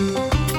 Música